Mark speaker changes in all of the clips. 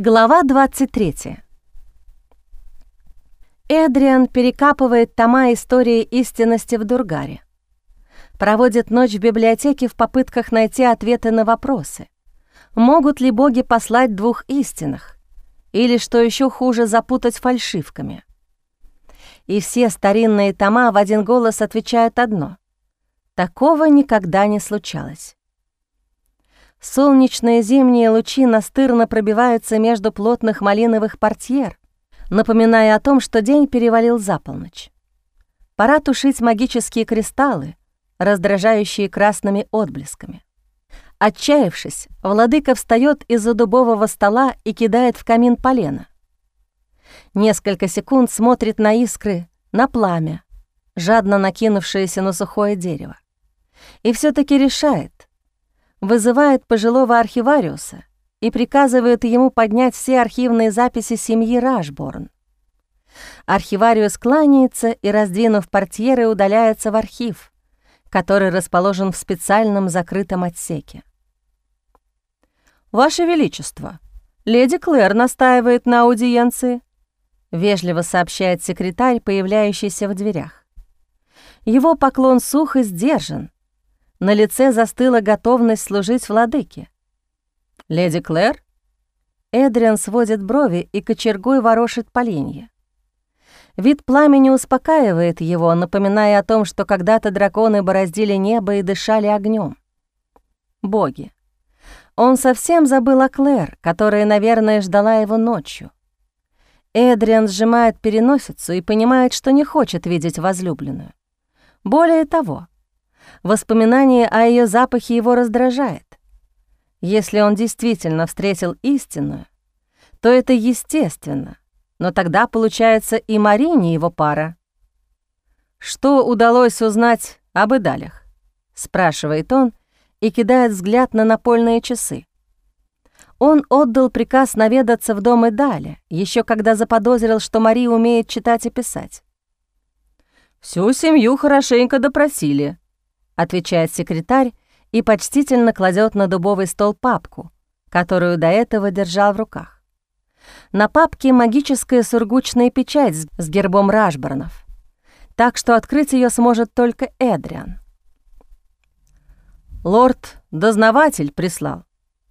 Speaker 1: Глава 23. Эдриан перекапывает тома истории истинности в Дургаре. Проводит ночь в библиотеке в попытках найти ответы на вопросы. Могут ли боги послать двух истинных? Или, что еще хуже, запутать фальшивками? И все старинные тома в один голос отвечают одно. Такого никогда не случалось. Солнечные зимние лучи настырно пробиваются между плотных малиновых портьер, напоминая о том, что день перевалил за полночь. Пора тушить магические кристаллы, раздражающие красными отблесками. Отчаявшись, владыка встает из-за дубового стола и кидает в камин полено. Несколько секунд смотрит на искры, на пламя, жадно накинувшееся на сухое дерево. И все таки решает, вызывает пожилого архивариуса и приказывает ему поднять все архивные записи семьи Рашборн. Архивариус кланяется и, раздвинув портьеры, удаляется в архив, который расположен в специальном закрытом отсеке. «Ваше Величество, леди Клэр настаивает на аудиенции», — вежливо сообщает секретарь, появляющийся в дверях. Его поклон сух и сдержан, на лице застыла готовность служить владыке. «Леди Клэр?» Эдриан сводит брови и кочергой ворошит поленья. Вид пламени успокаивает его, напоминая о том, что когда-то драконы бороздили небо и дышали огнем. Боги. Он совсем забыл о Клэр, которая, наверное, ждала его ночью. Эдриан сжимает переносицу и понимает, что не хочет видеть возлюбленную. Более того, Воспоминание о ее запахе его раздражает. Если он действительно встретил истинную, то это естественно, но тогда, получается, и Марине его пара. «Что удалось узнать об Идалях?» — спрашивает он и кидает взгляд на напольные часы. Он отдал приказ наведаться в дом Идаля, еще когда заподозрил, что Мария умеет читать и писать. «Всю семью хорошенько допросили», отвечает секретарь и почтительно кладет на дубовый стол папку, которую до этого держал в руках. На папке магическая сургучная печать с гербом Рашборнов, так что открыть ее сможет только Эдриан. «Лорд-дознаватель прислал,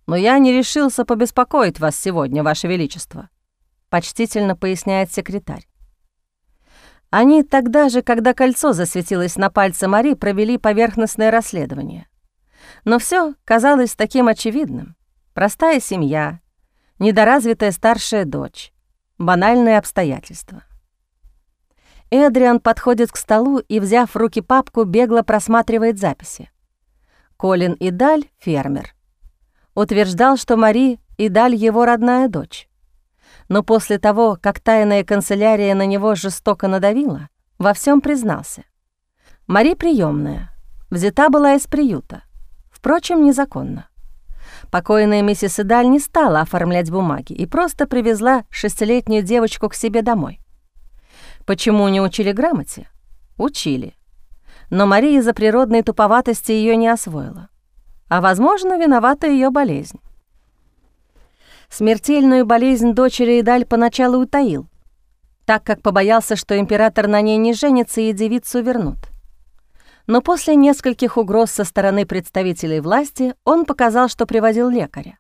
Speaker 1: но я не решился побеспокоить вас сегодня, Ваше Величество», почтительно поясняет секретарь. Они тогда же, когда кольцо засветилось на пальце Мари, провели поверхностное расследование. Но все казалось таким очевидным. Простая семья, недоразвитая старшая дочь, банальные обстоятельства. Эдриан подходит к столу и, взяв в руки папку, бегло просматривает записи. Колин Идаль — фермер. Утверждал, что Мари Идаль — его родная дочь но после того, как тайная канцелярия на него жестоко надавила, во всем признался. Мари приемная, взята была из приюта, впрочем, незаконно. Покойная миссис Идаль не стала оформлять бумаги и просто привезла шестилетнюю девочку к себе домой. Почему не учили грамоте? Учили. Но Мария из-за природной туповатости ее не освоила. А, возможно, виновата ее болезнь. Смертельную болезнь дочери Идаль поначалу утаил, так как побоялся, что император на ней не женится и девицу вернут. Но после нескольких угроз со стороны представителей власти он показал, что приводил лекаря.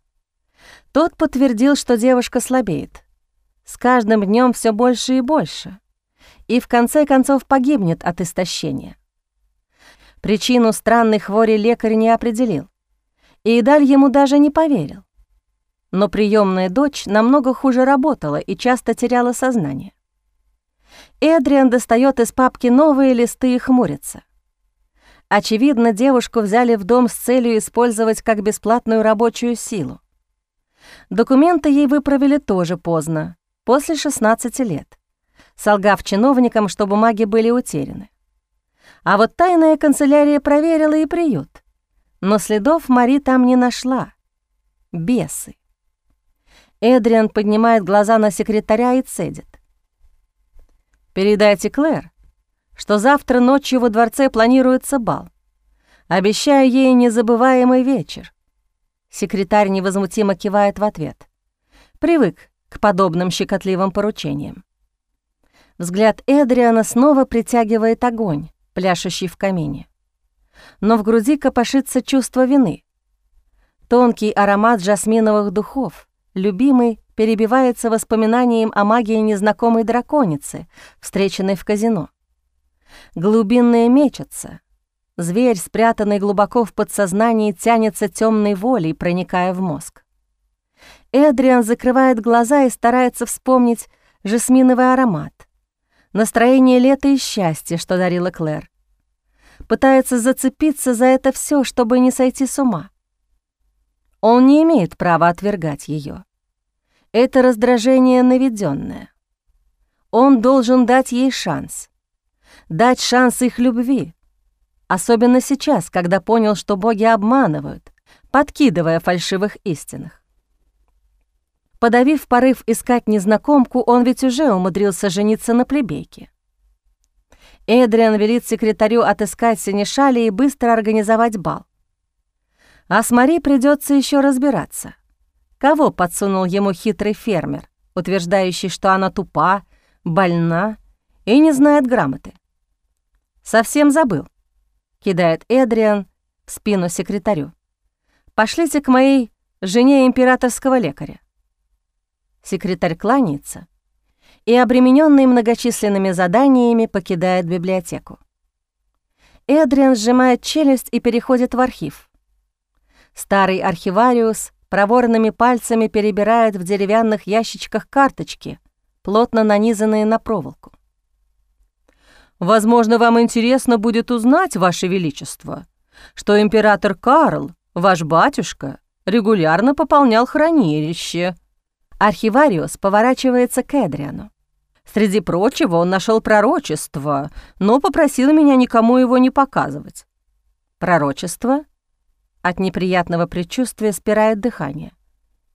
Speaker 1: Тот подтвердил, что девушка слабеет. С каждым днем все больше и больше. И в конце концов погибнет от истощения. Причину странной хвори лекарь не определил. И Идаль ему даже не поверил. Но приемная дочь намного хуже работала и часто теряла сознание. Эдриан достает из папки новые листы и хмурится. Очевидно, девушку взяли в дом с целью использовать как бесплатную рабочую силу. Документы ей выправили тоже поздно, после 16 лет, солгав чиновникам, что бумаги были утеряны. А вот тайная канцелярия проверила и приют, но следов Мари там не нашла. Бесы. Эдриан поднимает глаза на секретаря и цедит. «Передайте Клэр, что завтра ночью во дворце планируется бал. Обещаю ей незабываемый вечер». Секретарь невозмутимо кивает в ответ. привык к подобным щекотливым поручениям. Взгляд Эдриана снова притягивает огонь, пляшущий в камине. Но в груди копошится чувство вины. Тонкий аромат жасминовых духов, любимый, перебивается воспоминанием о магии незнакомой драконицы, встреченной в казино. Глубинные мечутся. Зверь, спрятанный глубоко в подсознании, тянется темной волей, проникая в мозг. Эдриан закрывает глаза и старается вспомнить жасминовый аромат. Настроение лета и счастья, что дарила Клэр. Пытается зацепиться за это все, чтобы не сойти с ума. Он не имеет права отвергать ее. Это раздражение наведенное. Он должен дать ей шанс. Дать шанс их любви. Особенно сейчас, когда понял, что боги обманывают, подкидывая фальшивых истинных. Подавив порыв искать незнакомку, он ведь уже умудрился жениться на плебейке. Эдриан велит секретарю отыскать синешали и быстро организовать бал. А с Мари придется еще разбираться. Кого подсунул ему хитрый фермер, утверждающий, что она тупа, больна и не знает грамоты? Совсем забыл, кидает Эдриан в спину секретарю. Пошлите к моей жене императорского лекаря. Секретарь кланяется и, обремененный многочисленными заданиями, покидает библиотеку. Эдриан сжимает челюсть и переходит в архив. Старый архивариус проворными пальцами перебирает в деревянных ящичках карточки, плотно нанизанные на проволоку. «Возможно, вам интересно будет узнать, Ваше Величество, что император Карл, ваш батюшка, регулярно пополнял хранилище», Архивариус поворачивается к Эдриану. Среди прочего, он нашел пророчество, но попросил меня никому его не показывать. Пророчество? От неприятного предчувствия спирает дыхание.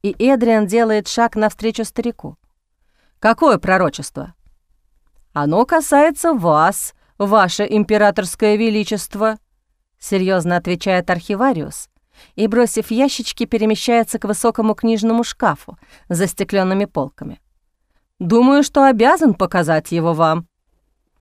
Speaker 1: И Эдриан делает шаг навстречу старику. «Какое пророчество?» «Оно касается вас, ваше императорское величество», — серьезно отвечает архивариус, и, бросив ящички, перемещается к высокому книжному шкафу с застекленными полками. «Думаю, что обязан показать его вам».